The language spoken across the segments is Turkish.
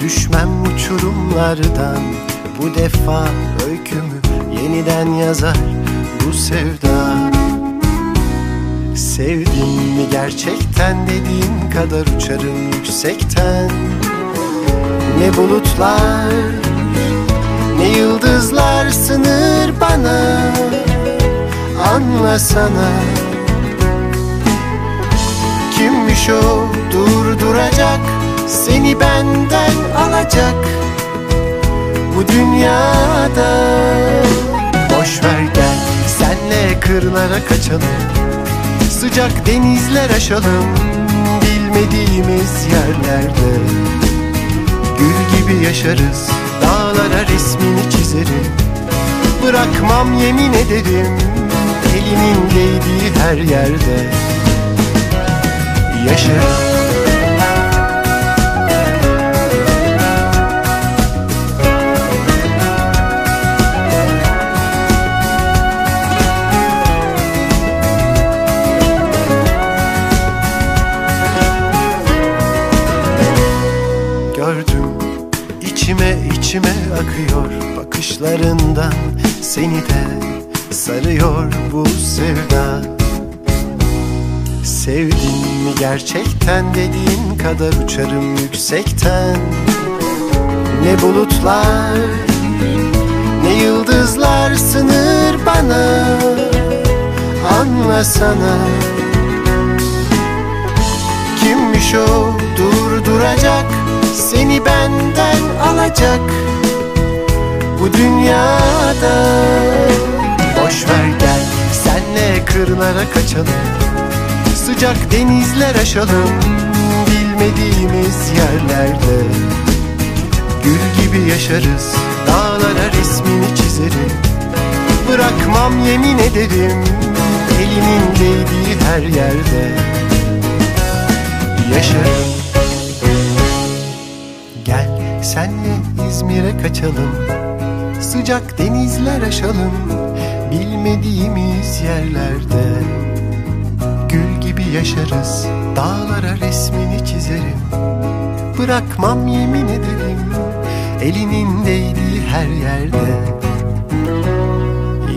Düşmem uçurumlardan. Bu defa öykümü yeniden yazar bu sevda. Sevdin mi gerçekten dediğin kadar uçarım yüksekten. Ne bulutlar ne yıldızlar sınır bana. Anlasana Kimmiş o durduracak Seni benden alacak Bu dünyada. Boş ver gel senle kırlara kaçalım Sıcak denizler aşalım Bilmediğimiz yerlerde. Gül gibi yaşarız Dağlara resmini çizerim Bırakmam yemin ederim Elimin değdiği her yerde. Yaşarım içime içime akıyor Bakışlarından. Seni de sarıyor bu sevda. Sevdin mi gerçekten dediğin kadar uçarım yüksekten. Ne bulutlar ne yıldızlar sınır bana. Anlasana Kimmiş o durduracak Seni benden alacak Bu dünyada. Boş ver gel senle kırlara kaçalım Sıcak denizler aşalım Bilmediğimiz yerlerde. Gül gibi yaşarız Dağlara resmini çizerim Bırakmam yemin ederim Elimin değdiği her yerde. Yaşarım senle İzmir'e kaçalım. Sıcak denizler aşalım Bilmediğimiz yerlerde. Gül gibi yaşarız Dağlara resmini çizerim. Bırakmam yemin ederim Elinin değdiği her yerde.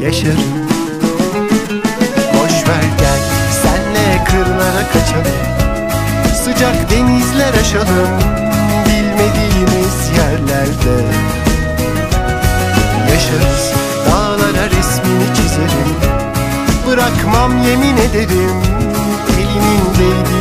Yaşarım. Boş ver gel senle kırlara kaçalım. Sıcak denizler aşalım çizerim Bırakmam yemin ederim Elimin değdiği